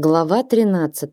Глава 13.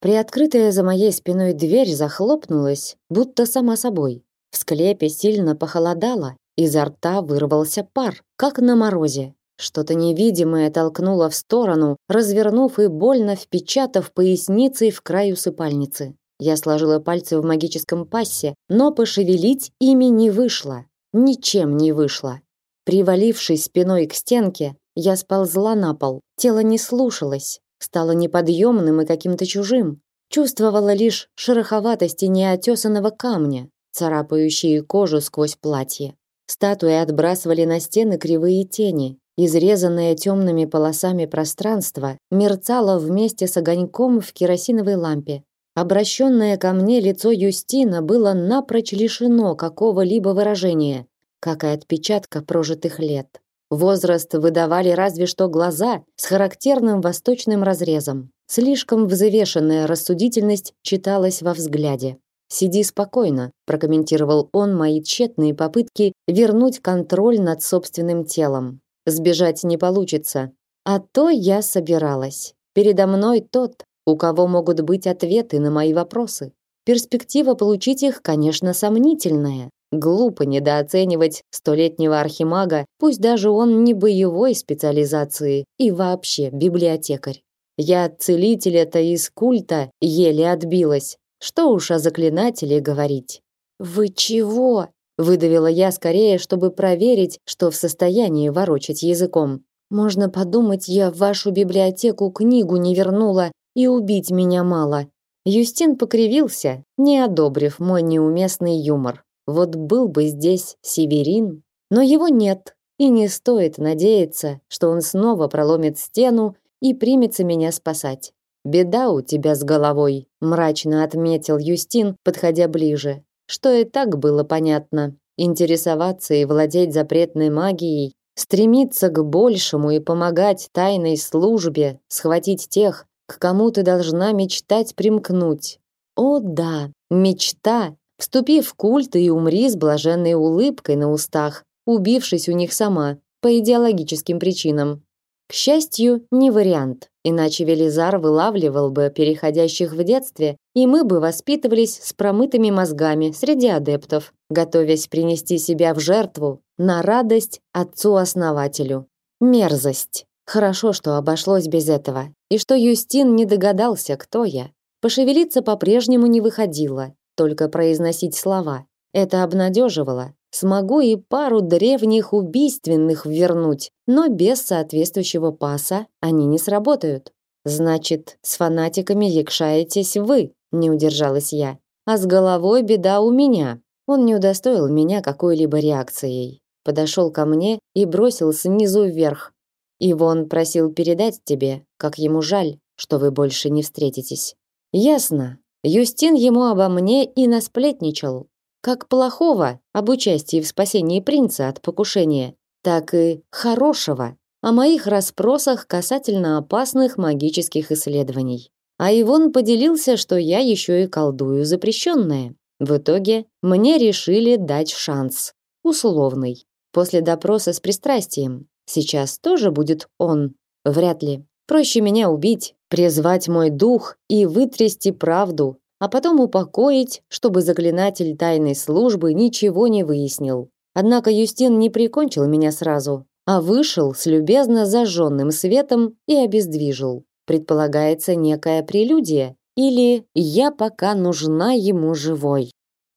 Приоткрытая за моей спиной дверь захлопнулась, будто сама собой. В склепе сильно похолодало, изо рта вырвался пар, как на морозе. Что-то невидимое толкнуло в сторону, развернув и больно впечатав поясницей в край усыпальницы. Я сложила пальцы в магическом пассе, но пошевелить ими не вышло. Ничем не вышло. Привалившись спиной к стенке, я сползла на пол. Тело не слушалось, стало неподъемным и каким-то чужим. Чувствовала лишь шероховатость неотесанного камня, царапающие кожу сквозь платье. Статуи отбрасывали на стены кривые тени. Изрезанное темными полосами пространство мерцало вместе с огоньком в керосиновой лампе. Обращенное ко мне лицо Юстина было напрочь лишено какого-либо выражения, как и отпечатка прожитых лет. Возраст выдавали разве что глаза с характерным восточным разрезом. Слишком взвешенная рассудительность читалась во взгляде. «Сиди спокойно», – прокомментировал он мои тщетные попытки вернуть контроль над собственным телом. «Сбежать не получится. А то я собиралась. Передо мной тот, у кого могут быть ответы на мои вопросы. Перспектива получить их, конечно, сомнительная, Глупо недооценивать столетнего архимага, пусть даже он не боевой специализации и вообще библиотекарь. Я от целителя-то из культа еле отбилась. Что уж о заклинателе говорить. «Вы чего?» – выдавила я скорее, чтобы проверить, что в состоянии ворочать языком. «Можно подумать, я в вашу библиотеку книгу не вернула, и убить меня мало». Юстин покривился, не одобрив мой неуместный юмор. Вот был бы здесь Северин, но его нет, и не стоит надеяться, что он снова проломит стену и примется меня спасать. Беда у тебя с головой, мрачно отметил Юстин, подходя ближе. Что и так было понятно. Интересоваться и владеть запретной магией, стремиться к большему и помогать тайной службе, схватить тех, к кому ты должна мечтать примкнуть. О да, мечта Вступи в культ и умри с блаженной улыбкой на устах, убившись у них сама, по идеологическим причинам. К счастью, не вариант, иначе Велизар вылавливал бы переходящих в детстве, и мы бы воспитывались с промытыми мозгами среди адептов, готовясь принести себя в жертву на радость отцу-основателю. Мерзость. Хорошо, что обошлось без этого, и что Юстин не догадался, кто я. Пошевелиться по-прежнему не выходило, только произносить слова. Это обнадеживало. Смогу и пару древних убийственных вернуть, но без соответствующего паса они не сработают. Значит, с фанатиками якшаетесь вы, не удержалась я. А с головой беда у меня. Он не удостоил меня какой-либо реакцией. Подошел ко мне и бросил снизу вверх. Ивон просил передать тебе, как ему жаль, что вы больше не встретитесь. Ясно, Юстин ему обо мне и насплетничал. Как плохого об участии в спасении принца от покушения, так и хорошего о моих расспросах касательно опасных магических исследований. А Ивон поделился, что я еще и колдую запрещенное. В итоге мне решили дать шанс. Условный. После допроса с пристрастием. Сейчас тоже будет он. Вряд ли. Проще меня убить, призвать мой дух и вытрясти правду, а потом упокоить, чтобы заклинатель тайной службы ничего не выяснил. Однако Юстин не прикончил меня сразу, а вышел с любезно зажженным светом и обездвижил. Предполагается некая прелюдия или я пока нужна ему живой.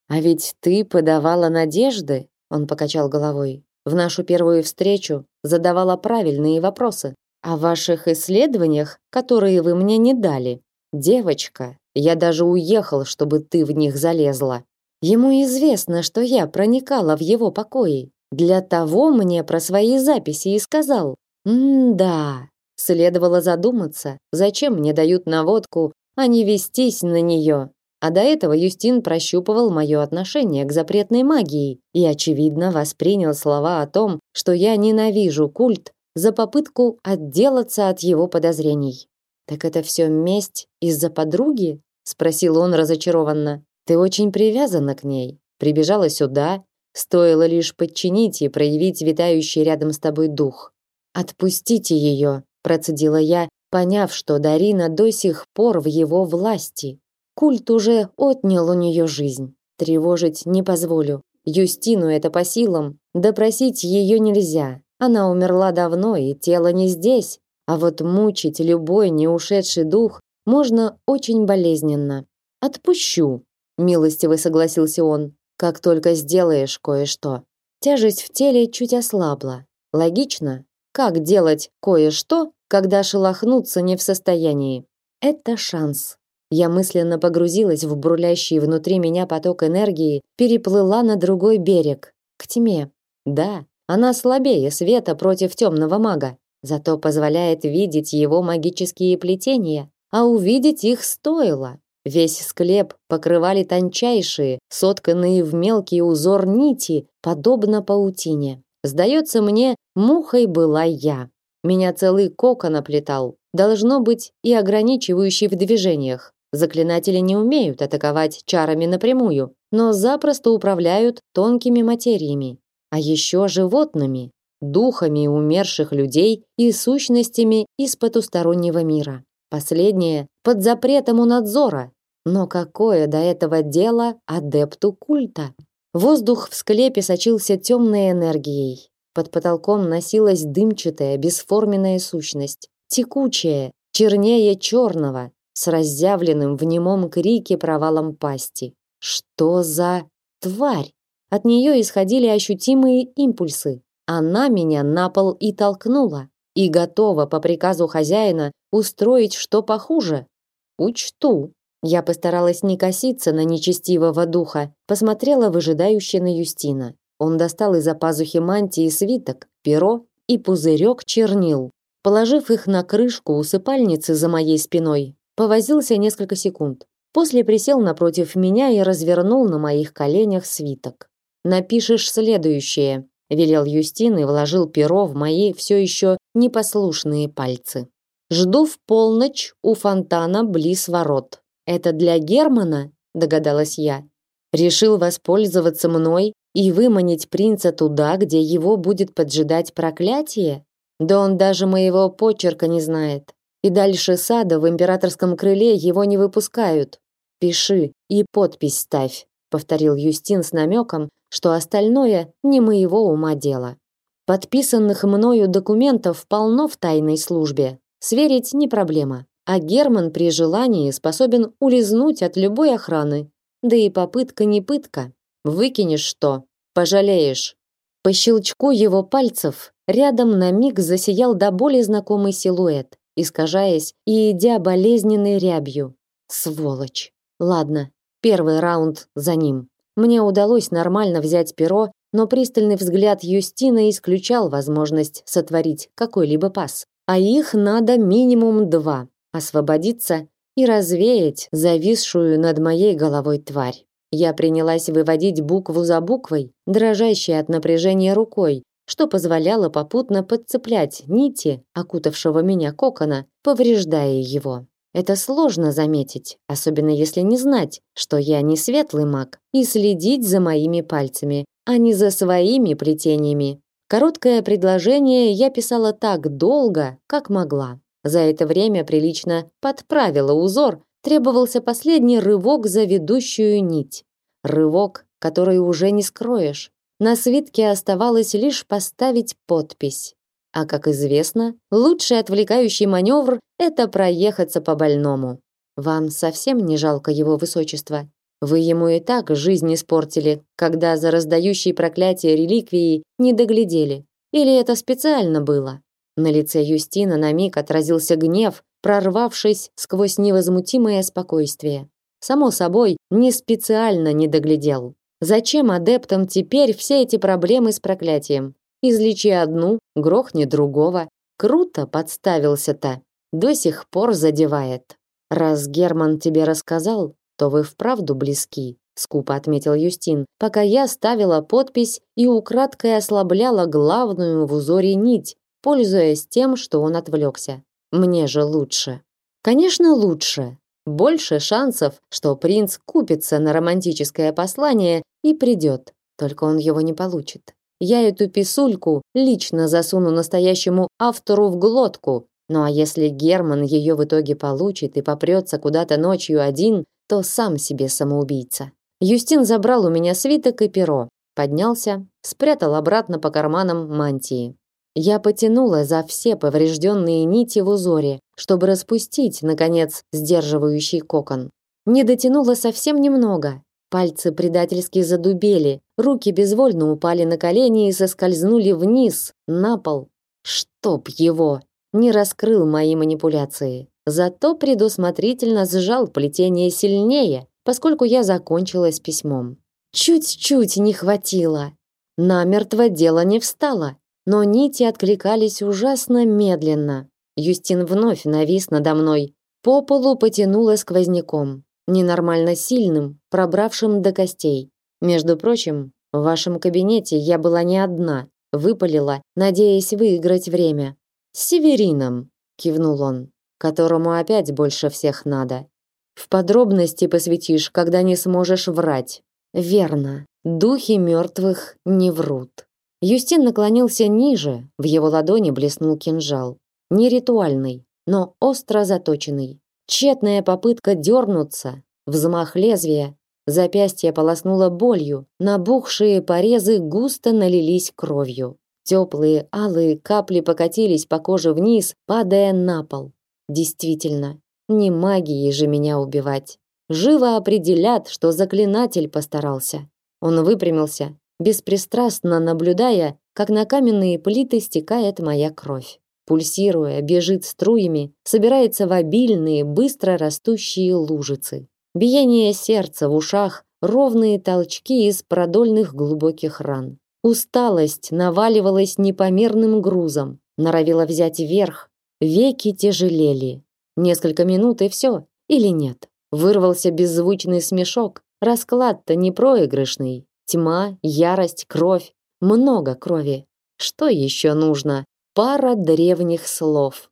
А ведь ты подавала надежды, он покачал головой. В нашу первую встречу задавала правильные вопросы о ваших исследованиях, которые вы мне не дали. Девочка, я даже уехал, чтобы ты в них залезла. Ему известно, что я проникала в его покои. Для того мне про свои записи и сказал. М-да. Следовало задуматься, зачем мне дают наводку, а не вестись на нее. А до этого Юстин прощупывал мое отношение к запретной магии и очевидно воспринял слова о том, что я ненавижу культ за попытку отделаться от его подозрений. Так это все месть из-за подруги? спросил он разочарованно. Ты очень привязана к ней. Прибежала сюда, стоило лишь подчинить и проявить витающий рядом с тобой дух. Отпустите ее, процедила я, поняв, что Дарина до сих пор в его власти. Культ уже отнял у нее жизнь. Тревожить не позволю. Юстину это по силам, допросить ее нельзя. Она умерла давно, и тело не здесь. А вот мучить любой не ушедший дух можно очень болезненно. Отпущу, милостиво согласился он. Как только сделаешь кое-что. Тяжесть в теле чуть ослабла. Логично? Как делать кое-что, когда шелохнуться не в состоянии? Это шанс. Я мысленно погрузилась в бурлящий внутри меня поток энергии, переплыла на другой берег, к тьме. Да, она слабее света против темного мага, зато позволяет видеть его магические плетения, а увидеть их стоило. Весь склеп покрывали тончайшие, сотканные в мелкий узор нити, подобно паутине. Сдается мне, мухой была я. Меня целый кокон оплетал. Должно быть и ограничивающий в движениях. Заклинатели не умеют атаковать чарами напрямую, но запросто управляют тонкими материями, а еще животными, духами умерших людей и сущностями из потустороннего мира. Последнее под запретом у надзора. Но какое до этого дело адепту культа? Воздух в склепе сочился темной энергией. Под потолком носилась дымчатая, бесформенная сущность, текучая, чернее черного, с разъявленным в немом крике провалом пасти. Что за тварь? От нее исходили ощутимые импульсы. Она меня на пол и толкнула и готова по приказу хозяина устроить что похуже. Учту. Я постаралась не коситься на нечестивого духа, посмотрела выжидающе на Юстина. Он достал из-за пазухи мантии свиток, перо и пузырек чернил. Положив их на крышку усыпальницы за моей спиной, повозился несколько секунд. После присел напротив меня и развернул на моих коленях свиток. Напишешь следующее, велел Юстин и вложил перо в мои все еще непослушные пальцы. Жду в полночь у фонтана близ ворот. Это для Германа, догадалась я. Решил воспользоваться мной и выманить принца туда, где его будет поджидать проклятие? Да он даже моего почерка не знает. И дальше сада в императорском крыле его не выпускают. Пиши и подпись ставь, повторил Юстин с намеком, что остальное не моего ума дело. Подписанных мною документов полно в тайной службе. Сверить не проблема. А Герман при желании способен улизнуть от любой охраны. Да и попытка не пытка. Выкинешь что, пожалеешь. По щелчку его пальцев рядом на миг засиял до боли знакомый силуэт, искажаясь и идя болезненной рябью. Сволочь. Ладно, первый раунд за ним. Мне удалось нормально взять перо, но пристальный взгляд Юстина исключал возможность сотворить какой-либо пас. А их надо минимум два: освободиться и развеять зависшую над моей головой тварь. Я принялась выводить букву за буквой, дрожащей от напряжения рукой, что позволяло попутно подцеплять нити окутавшего меня кокона, повреждая его. Это сложно заметить, особенно если не знать, что я не светлый маг, и следить за моими пальцами, а не за своими плетениями. Короткое предложение я писала так долго, как могла. За это время прилично подправила узор, требовался последний рывок за ведущую нить. Рывок, который уже не скроешь. На свитке оставалось лишь поставить подпись. А как известно, лучший отвлекающий маневр это проехаться по больному. Вам совсем не жалко его высочества? Вы ему и так жизнь испортили, когда за раздающие проклятия реликвии не доглядели. Или это специально было? На лице Юстина на миг отразился гнев, прорвавшись сквозь невозмутимое спокойствие. Само собой, не специально не доглядел. Зачем адептам теперь все эти проблемы с проклятием? Излечи одну, грохни другого. Круто подставился-то. До сих пор задевает. Раз Герман тебе рассказал, то вы вправду близки, скупо отметил Юстин, пока я ставила подпись и украдкой ослабляла главную в узоре нить, пользуясь тем, что он отвлекся. Мне же лучше. Конечно, лучше. Больше шансов, что принц купится на романтическое послание и придет. Только он его не получит. Я эту писульку лично засуну настоящему автору в глотку, Ну а если Герман ее в итоге получит и попрется куда-то ночью один, то сам себе самоубийца. Юстин забрал у меня свиток и перо, поднялся, спрятал обратно по карманам мантии. Я потянула за все поврежденные нити в узоре, чтобы распустить, наконец, сдерживающий кокон. Не дотянула совсем немного. Пальцы предательски задубели, руки безвольно упали на колени и соскользнули вниз, на пол. Чтоб его! Не раскрыл мои манипуляции. Зато предусмотрительно сжал плетение сильнее, поскольку я закончила с письмом. Чуть-чуть не хватило. Намертво дело не встало но нити откликались ужасно медленно. Юстин вновь навис надо мной. По полу потянуло сквозняком, ненормально сильным, пробравшим до костей. Между прочим, в вашем кабинете я была не одна, выпалила, надеясь выиграть время. С Северином, кивнул он, которому опять больше всех надо. В подробности посвятишь, когда не сможешь врать. Верно. Духи мертвых не врут. Юстин наклонился ниже, в его ладони блеснул кинжал. Не ритуальный, но остро заточенный. Тщетная попытка дернуться, взмах лезвия, запястье полоснуло болью, набухшие порезы густо налились кровью. Теплые алые капли покатились по коже вниз, падая на пол. Действительно, не магией же меня убивать. Живо определят, что заклинатель постарался. Он выпрямился, беспристрастно наблюдая, как на каменные плиты стекает моя кровь. Пульсируя, бежит струями, собирается в обильные, быстро растущие лужицы. Биение сердца в ушах, ровные толчки из продольных глубоких ран. Усталость наваливалась непомерным грузом, норовила взять верх, веки тяжелели. Несколько минут и все, или нет. Вырвался беззвучный смешок, расклад-то не проигрышный. Тьма, ярость, кровь. Много крови. Что еще нужно? Пара древних слов.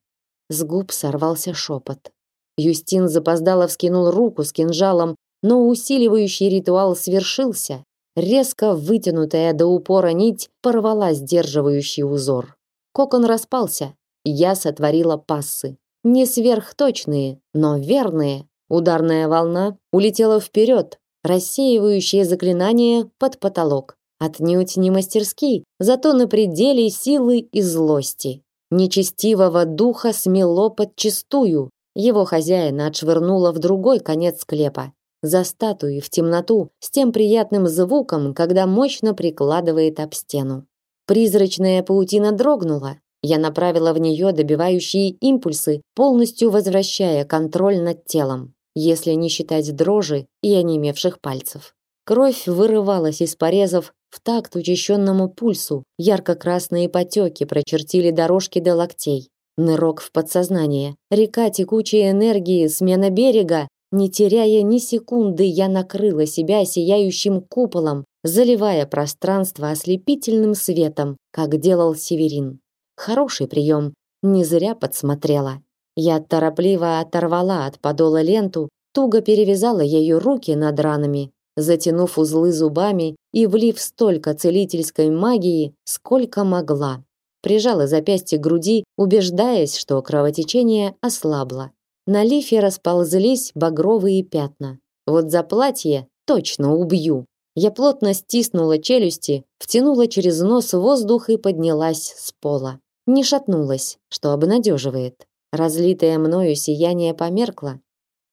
С губ сорвался шепот. Юстин запоздало вскинул руку с кинжалом, но усиливающий ритуал свершился. Резко вытянутая до упора нить порвала сдерживающий узор. Кокон распался. Я сотворила пассы. Не сверхточные, но верные. Ударная волна улетела вперед, рассеивающее заклинание под потолок. Отнюдь не мастерски, зато на пределе силы и злости. Нечестивого духа смело подчистую. Его хозяина отшвырнуло в другой конец склепа. За статуи в темноту с тем приятным звуком, когда мощно прикладывает об стену. Призрачная паутина дрогнула. Я направила в нее добивающие импульсы, полностью возвращая контроль над телом если не считать дрожи и онемевших пальцев. Кровь вырывалась из порезов в такт учащенному пульсу, ярко-красные потеки прочертили дорожки до локтей. Нырок в подсознание, река текучей энергии, смена берега. Не теряя ни секунды, я накрыла себя сияющим куполом, заливая пространство ослепительным светом, как делал Северин. Хороший прием, не зря подсмотрела. Я торопливо оторвала от подола ленту, туго перевязала ею руки над ранами, затянув узлы зубами и влив столько целительской магии, сколько могла. Прижала запястье к груди, убеждаясь, что кровотечение ослабло. На лифе расползлись багровые пятна. Вот за платье точно убью. Я плотно стиснула челюсти, втянула через нос воздух и поднялась с пола. Не шатнулась, что обнадеживает. Разлитое мною сияние померкло.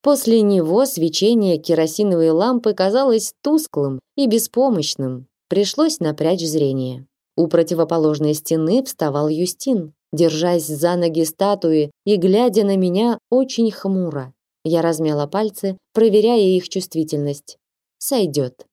После него свечение керосиновой лампы казалось тусклым и беспомощным. Пришлось напрячь зрение. У противоположной стены вставал Юстин, держась за ноги статуи и глядя на меня очень хмуро. Я размяла пальцы, проверяя их чувствительность. Сойдет.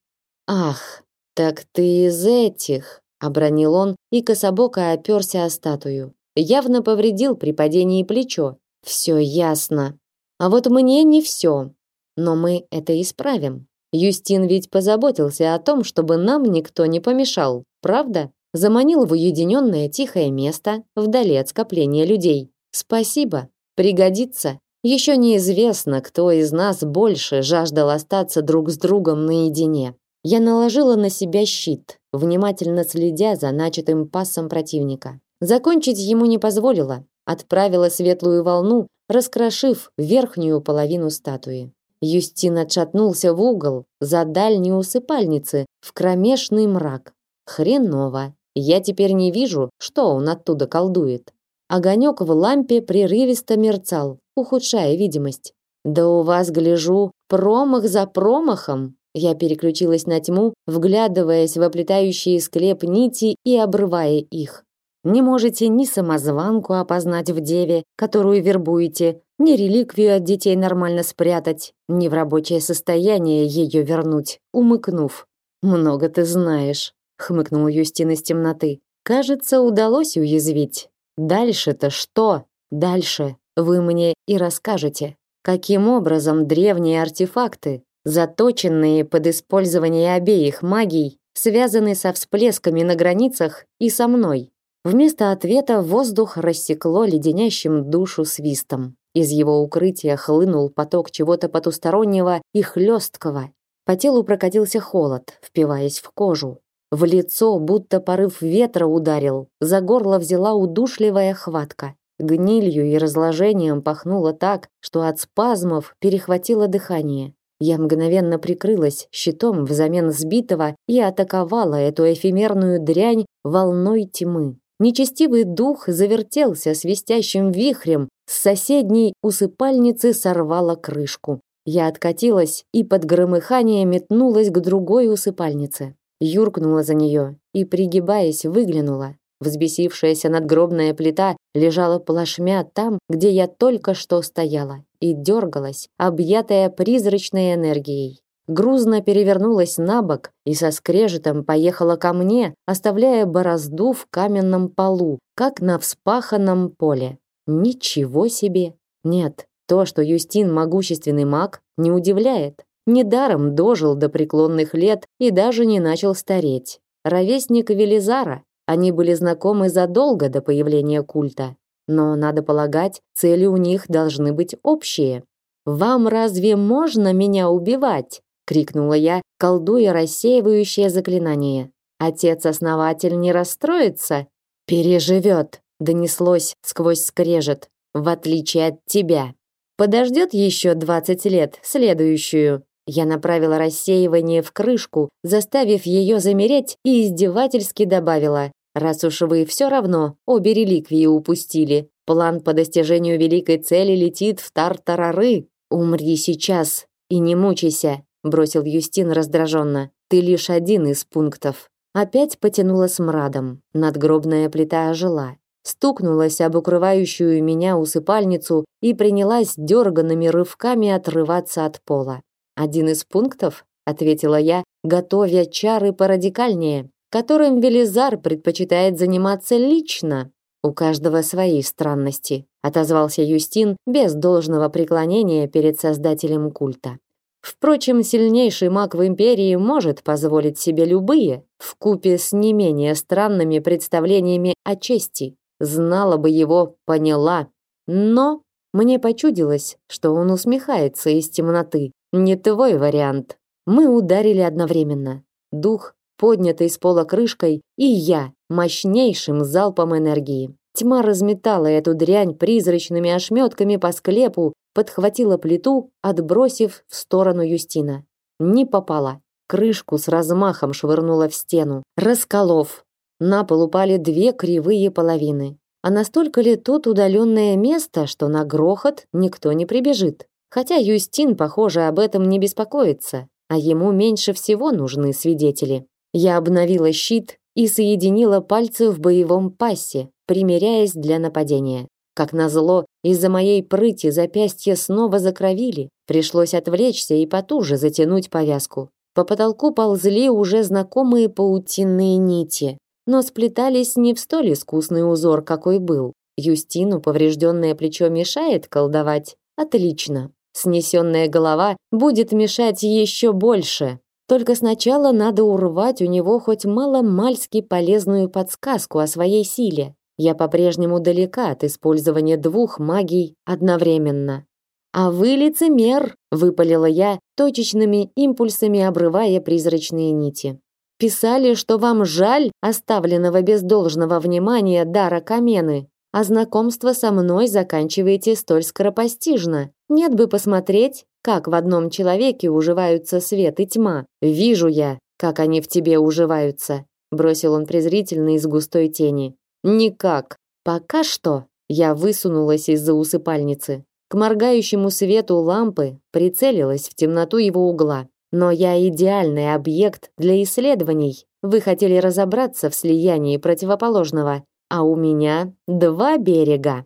Ах, так ты из этих, обронил он и кособоко оперся о статую явно повредил при падении плечо. Все ясно. А вот мне не все. Но мы это исправим. Юстин ведь позаботился о том, чтобы нам никто не помешал, правда? Заманил в уединенное тихое место, вдали от скопления людей. Спасибо, пригодится. Еще неизвестно, кто из нас больше жаждал остаться друг с другом наедине. Я наложила на себя щит, внимательно следя за начатым пассом противника. Закончить ему не позволила. отправила светлую волну, раскрошив верхнюю половину статуи. Юстин отшатнулся в угол за дальней усыпальницы в кромешный мрак. Хреново. Я теперь не вижу, что он оттуда колдует. Огонек в лампе прерывисто мерцал, ухудшая видимость. Да у вас, гляжу, промах за промахом. Я переключилась на тьму, вглядываясь в оплетающие склеп нити и обрывая их. Не можете ни самозванку опознать в деве, которую вербуете, ни реликвию от детей нормально спрятать, ни в рабочее состояние ее вернуть, умыкнув. Много ты знаешь, хмыкнул Юстин из темноты. Кажется, удалось уязвить. Дальше-то что? Дальше вы мне и расскажете, каким образом древние артефакты, заточенные под использование обеих магий, связаны со всплесками на границах и со мной. Вместо ответа воздух рассекло леденящим душу свистом. Из его укрытия хлынул поток чего-то потустороннего и хлесткого. По телу прокатился холод, впиваясь в кожу. В лицо будто порыв ветра ударил, за горло взяла удушливая хватка. Гнилью и разложением пахнуло так, что от спазмов перехватило дыхание. Я мгновенно прикрылась щитом взамен сбитого и атаковала эту эфемерную дрянь волной тьмы. Нечестивый дух завертелся свистящим вихрем, с соседней усыпальницы сорвало крышку. Я откатилась и под громыхание метнулась к другой усыпальнице. Юркнула за нее и, пригибаясь, выглянула. Взбесившаяся надгробная плита лежала плашмя там, где я только что стояла, и дергалась, объятая призрачной энергией грузно перевернулась на бок и со скрежетом поехала ко мне, оставляя борозду в каменном полу, как на вспаханном поле. Ничего себе! Нет, то, что Юстин могущественный маг, не удивляет. Недаром дожил до преклонных лет и даже не начал стареть. Ровесник Велизара, они были знакомы задолго до появления культа. Но, надо полагать, цели у них должны быть общие. «Вам разве можно меня убивать?» Крикнула я, колдуя рассеивающее заклинание. Отец-основатель не расстроится, переживет, донеслось сквозь скрежет, в отличие от тебя. Подождет еще двадцать лет, следующую. Я направила рассеивание в крышку, заставив ее замереть и издевательски добавила: раз уж вы все равно обе реликвии упустили, план по достижению великой цели летит в тартарары. Умри сейчас и не мучайся бросил Юстин раздраженно. Ты лишь один из пунктов. Опять потянуло смрадом. Надгробная плита ожила, стукнулась об укрывающую меня усыпальницу и принялась дерганными рывками отрываться от пола. Один из пунктов, ответила я, готовя чары порадикальнее, которым Велизар предпочитает заниматься лично. У каждого свои странности, отозвался Юстин без должного преклонения перед создателем культа. Впрочем, сильнейший маг в империи может позволить себе любые, в купе с не менее странными представлениями о чести. Знала бы его, поняла. Но мне почудилось, что он усмехается из темноты. Не твой вариант. Мы ударили одновременно. Дух, поднятый с пола крышкой, и я, мощнейшим залпом энергии. Тьма разметала эту дрянь призрачными ошметками по склепу, подхватила плиту, отбросив в сторону Юстина. Не попала. Крышку с размахом швырнула в стену, расколов. На пол упали две кривые половины. А настолько ли тут удаленное место, что на грохот никто не прибежит? Хотя Юстин, похоже, об этом не беспокоится, а ему меньше всего нужны свидетели. Я обновила щит и соединила пальцы в боевом пассе, примеряясь для нападения. Как назло, из-за моей прыти запястья снова закровили. Пришлось отвлечься и потуже затянуть повязку. По потолку ползли уже знакомые паутинные нити, но сплетались не в столь искусный узор, какой был. Юстину поврежденное плечо мешает колдовать. Отлично. Снесенная голова будет мешать еще больше. Только сначала надо урвать у него хоть мало-мальски полезную подсказку о своей силе. Я по-прежнему далека от использования двух магий одновременно. А вы лицемер, выпалила я, точечными импульсами обрывая призрачные нити. Писали, что вам жаль оставленного без должного внимания дара Камены. а знакомство со мной заканчиваете столь скоропостижно. Нет бы посмотреть, как в одном человеке уживаются свет и тьма. Вижу я, как они в тебе уживаются, бросил он презрительно из густой тени. Никак. Пока что я высунулась из-за усыпальницы. К моргающему свету лампы прицелилась в темноту его угла. Но я идеальный объект для исследований. Вы хотели разобраться в слиянии противоположного, а у меня два берега.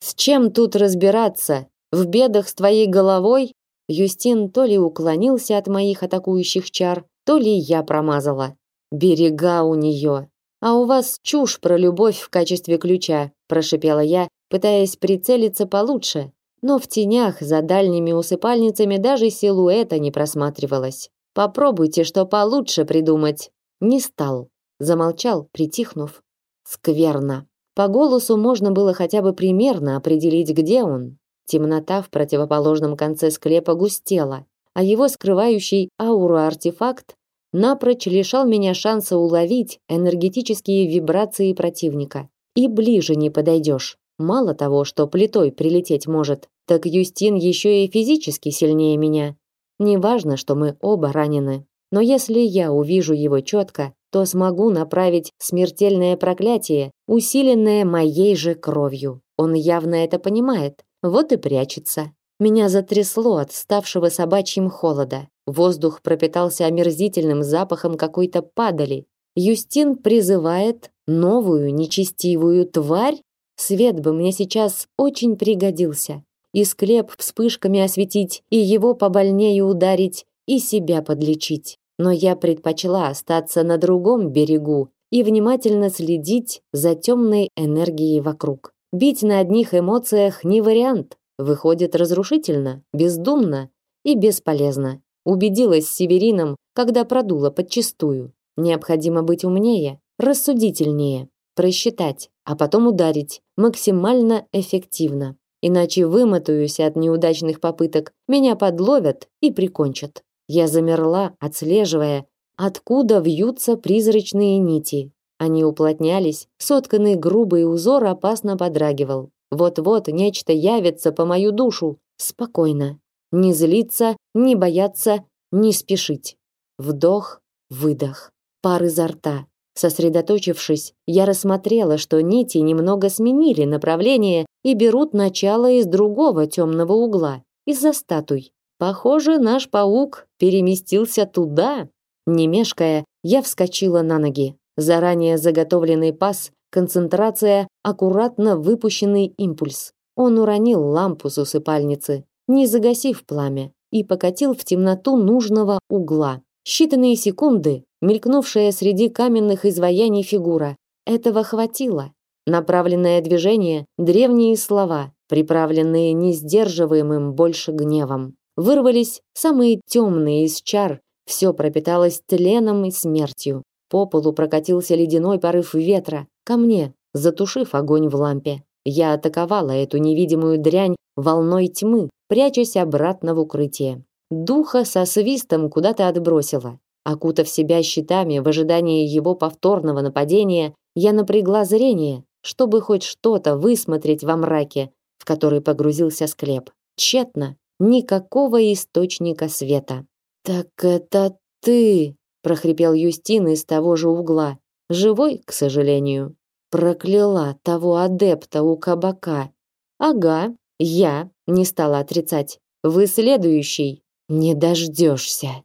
С чем тут разбираться? В бедах с твоей головой Юстин то ли уклонился от моих атакующих чар, то ли я промазала. Берега у нее. А у вас чушь про любовь в качестве ключа, прошипела я, пытаясь прицелиться получше, но в тенях за дальними усыпальницами даже силуэта не просматривалось. Попробуйте что получше придумать. Не стал, замолчал, притихнув. Скверно. По голосу можно было хотя бы примерно определить, где он. Темнота в противоположном конце склепа густела, а его скрывающий ауру артефакт напрочь лишал меня шанса уловить энергетические вибрации противника. И ближе не подойдешь. Мало того, что плитой прилететь может, так Юстин еще и физически сильнее меня. Неважно, что мы оба ранены. Но если я увижу его четко, то смогу направить смертельное проклятие, усиленное моей же кровью. Он явно это понимает, вот и прячется. Меня затрясло от ставшего собачьим холода. Воздух пропитался омерзительным запахом какой-то падали. Юстин призывает новую нечестивую тварь? Свет бы мне сейчас очень пригодился. И склеп вспышками осветить, и его побольнее ударить, и себя подлечить. Но я предпочла остаться на другом берегу и внимательно следить за темной энергией вокруг. Бить на одних эмоциях не вариант. Выходит разрушительно, бездумно и бесполезно. Убедилась с Северином, когда продула подчистую. Необходимо быть умнее, рассудительнее, просчитать, а потом ударить максимально эффективно. Иначе вымотаюсь от неудачных попыток, меня подловят и прикончат. Я замерла, отслеживая, откуда вьются призрачные нити, они уплотнялись, сотканный грубый узор опасно подрагивал. Вот-вот нечто явится по мою душу. Спокойно. Не злиться, не бояться, не спешить. Вдох, выдох. Пар изо рта. Сосредоточившись, я рассмотрела, что нити немного сменили направление и берут начало из другого темного угла, из-за статуй. Похоже, наш паук переместился туда. Не мешкая, я вскочила на ноги. Заранее заготовленный пас, концентрация, аккуратно выпущенный импульс. Он уронил лампу с усыпальницы, не загасив пламя, и покатил в темноту нужного угла. Считанные секунды, мелькнувшая среди каменных изваяний фигура. Этого хватило. Направленное движение, древние слова, приправленные несдерживаемым больше гневом. Вырвались самые темные из чар, все пропиталось тленом и смертью. По полу прокатился ледяной порыв ветра ко мне, затушив огонь в лампе. Я атаковала эту невидимую дрянь волной тьмы, прячась обратно в укрытие. Духа со свистом куда-то отбросила. Окутав себя щитами в ожидании его повторного нападения, я напрягла зрение, чтобы хоть что-то высмотреть во мраке, в который погрузился склеп. Тщетно. Никакого источника света. «Так это ты!» прохрипел Юстин из того же угла. Живой, к сожалению. Прокляла того адепта у кабака. Ага, я не стала отрицать. Вы следующий. Не дождешься.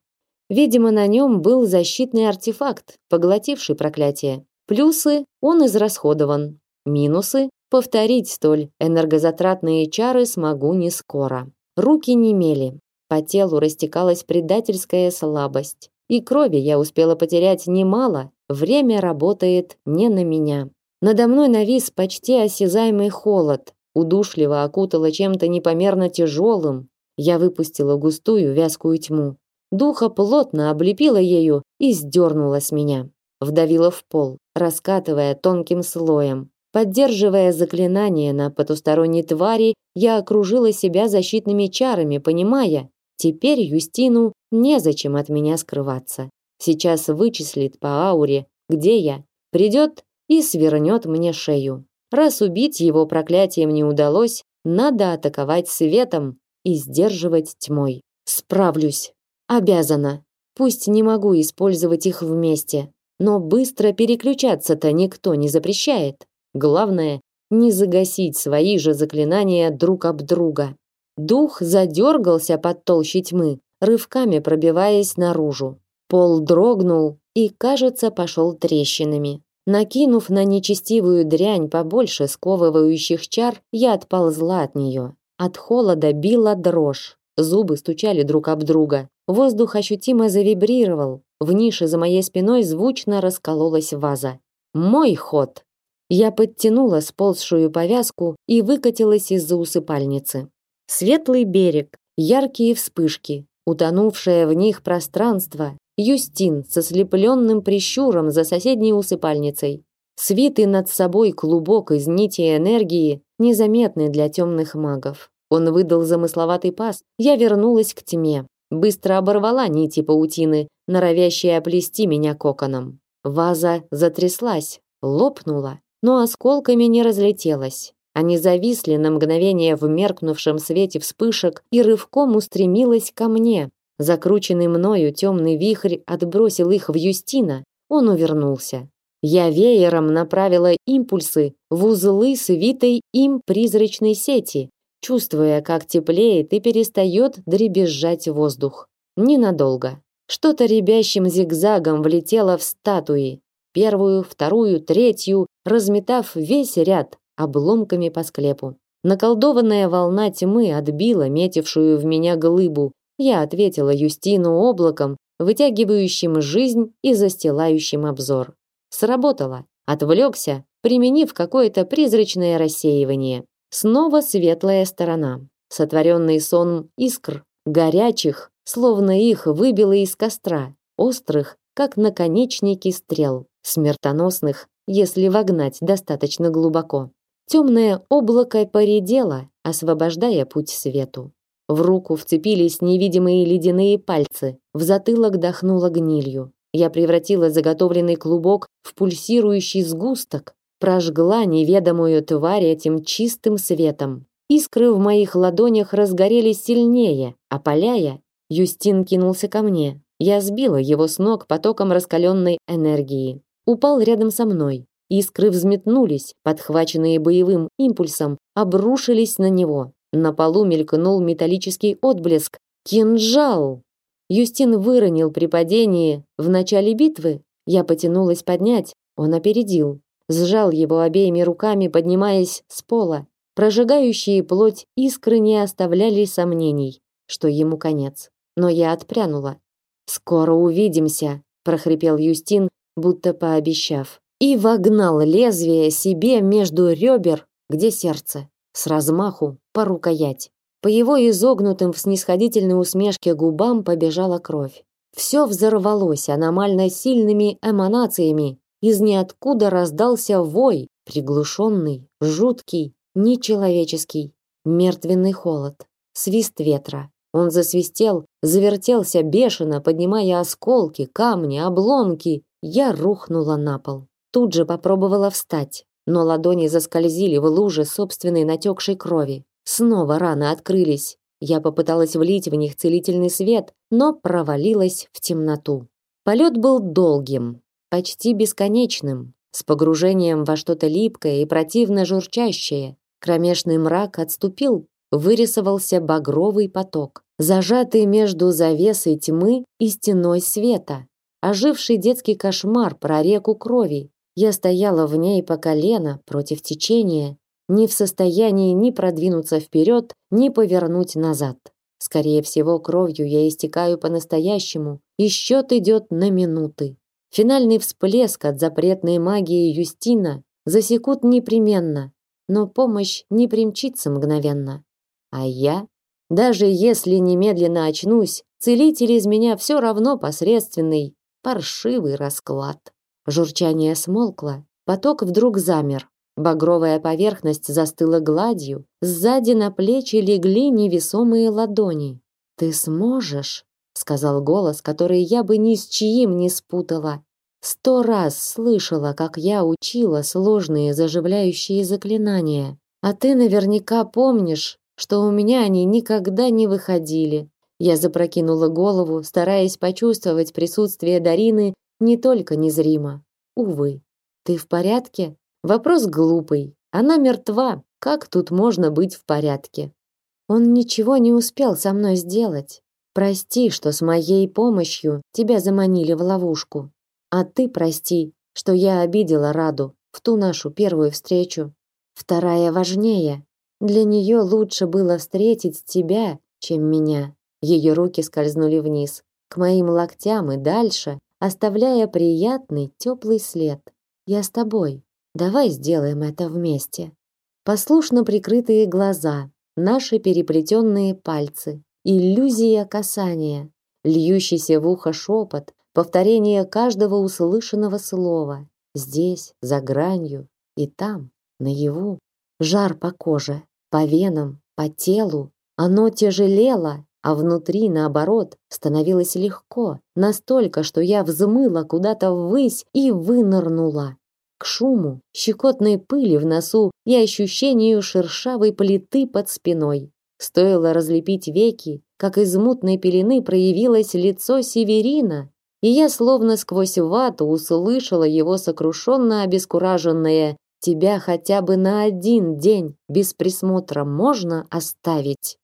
Видимо, на нем был защитный артефакт, поглотивший проклятие. Плюсы он израсходован. Минусы повторить столь энергозатратные чары смогу не скоро. Руки немели. По телу растекалась предательская слабость. И крови я успела потерять немало, время работает не на меня. Надо мной навис почти осязаемый холод, удушливо окутало чем-то непомерно тяжелым. Я выпустила густую вязкую тьму. Духа плотно облепила ею и сдернула с меня. Вдавила в пол, раскатывая тонким слоем. Поддерживая заклинание на потусторонней твари, я окружила себя защитными чарами, понимая, Теперь Юстину незачем от меня скрываться. Сейчас вычислит по ауре, где я, придет и свернет мне шею. Раз убить его проклятием не удалось, надо атаковать светом и сдерживать тьмой. Справлюсь. Обязана. Пусть не могу использовать их вместе, но быстро переключаться-то никто не запрещает. Главное не загасить свои же заклинания друг об друга. Дух задергался под толщей тьмы, рывками пробиваясь наружу. Пол дрогнул и, кажется, пошел трещинами. Накинув на нечестивую дрянь побольше сковывающих чар, я отползла от нее. От холода била дрожь. Зубы стучали друг об друга. Воздух ощутимо завибрировал. В нише за моей спиной звучно раскололась ваза. Мой ход. Я подтянула сползшую повязку и выкатилась из-за усыпальницы. Светлый берег, яркие вспышки, утонувшее в них пространство, Юстин со слепленным прищуром за соседней усыпальницей. Свитый над собой клубок из нити энергии, незаметный для темных магов. Он выдал замысловатый пас. Я вернулась к тьме. Быстро оборвала нити паутины, норовящие оплести меня коконом. Ваза затряслась, лопнула, но осколками не разлетелась. Они зависли на мгновение в меркнувшем свете вспышек и рывком устремилась ко мне. Закрученный мною темный вихрь отбросил их в Юстина. Он увернулся. Я веером направила импульсы в узлы свитой им призрачной сети, чувствуя, как теплеет и перестает дребезжать воздух. Ненадолго. Что-то ребящим зигзагом влетело в статуи. Первую, вторую, третью, разметав весь ряд обломками по склепу. Наколдованная волна тьмы отбила метившую в меня глыбу. Я ответила Юстину облаком, вытягивающим жизнь и застилающим обзор. Сработало. Отвлекся, применив какое-то призрачное рассеивание. Снова светлая сторона. Сотворенный сон искр, горячих, словно их выбило из костра, острых, как наконечники стрел, смертоносных, если вогнать достаточно глубоко. Темное облако поредело, освобождая путь свету. В руку вцепились невидимые ледяные пальцы, в затылок дохнуло гнилью. Я превратила заготовленный клубок в пульсирующий сгусток, прожгла неведомую тварь этим чистым светом. Искры в моих ладонях разгорелись сильнее, опаляя. Юстин кинулся ко мне. Я сбила его с ног потоком раскаленной энергии. Упал рядом со мной. Искры взметнулись, подхваченные боевым импульсом, обрушились на него. На полу мелькнул металлический отблеск. Кинжал! Юстин выронил при падении в начале битвы. Я потянулась поднять, он опередил сжал его обеими руками, поднимаясь с пола. Прожигающие плоть искры не оставляли сомнений, что ему конец. Но я отпрянула. «Скоро увидимся», – прохрипел Юстин, будто пообещав. И вогнал лезвие себе между ребер, где сердце, с размаху по рукоять. По его изогнутым в снисходительной усмешке губам побежала кровь. Все взорвалось аномально сильными эманациями, из ниоткуда раздался вой, приглушенный, жуткий, нечеловеческий, мертвенный холод, свист ветра. Он засвистел, завертелся бешено, поднимая осколки, камни, обломки. Я рухнула на пол. Тут же попробовала встать, но ладони заскользили в луже собственной натекшей крови. Снова раны открылись. Я попыталась влить в них целительный свет, но провалилась в темноту. Полет был долгим, почти бесконечным, с погружением во что-то липкое и противно журчащее. Кромешный мрак отступил, вырисовался багровый поток, зажатый между завесой тьмы и стеной света. Оживший детский кошмар про реку крови. Я стояла в ней по колено против течения, не в состоянии ни продвинуться вперед, ни повернуть назад. Скорее всего, кровью я истекаю по-настоящему, и счет идет на минуты. Финальный всплеск от запретной магии Юстина засекут непременно, но помощь не примчится мгновенно. А я, даже если немедленно очнусь, целитель из меня все равно посредственный, паршивый расклад. Журчание смолкло, поток вдруг замер. Багровая поверхность застыла гладью, сзади на плечи легли невесомые ладони. «Ты сможешь?» — сказал голос, который я бы ни с чьим не спутала. Сто раз слышала, как я учила сложные заживляющие заклинания. А ты наверняка помнишь, что у меня они никогда не выходили. Я запрокинула голову, стараясь почувствовать присутствие Дарины не только незримо. Увы. Ты в порядке? Вопрос глупый. Она мертва. Как тут можно быть в порядке? Он ничего не успел со мной сделать. Прости, что с моей помощью тебя заманили в ловушку. А ты прости, что я обидела Раду в ту нашу первую встречу. Вторая важнее. Для нее лучше было встретить тебя, чем меня. Ее руки скользнули вниз, к моим локтям и дальше, оставляя приятный теплый след. Я с тобой. Давай сделаем это вместе. Послушно прикрытые глаза, наши переплетенные пальцы, иллюзия касания, льющийся в ухо шепот, повторение каждого услышанного слова. Здесь, за гранью, и там, наяву. Жар по коже, по венам, по телу. Оно тяжелело, а внутри, наоборот, становилось легко, настолько, что я взмыла куда-то ввысь и вынырнула. К шуму, щекотной пыли в носу и ощущению шершавой плиты под спиной. Стоило разлепить веки, как из мутной пелены проявилось лицо Северина, и я словно сквозь вату услышала его сокрушенно обескураженное «Тебя хотя бы на один день без присмотра можно оставить?»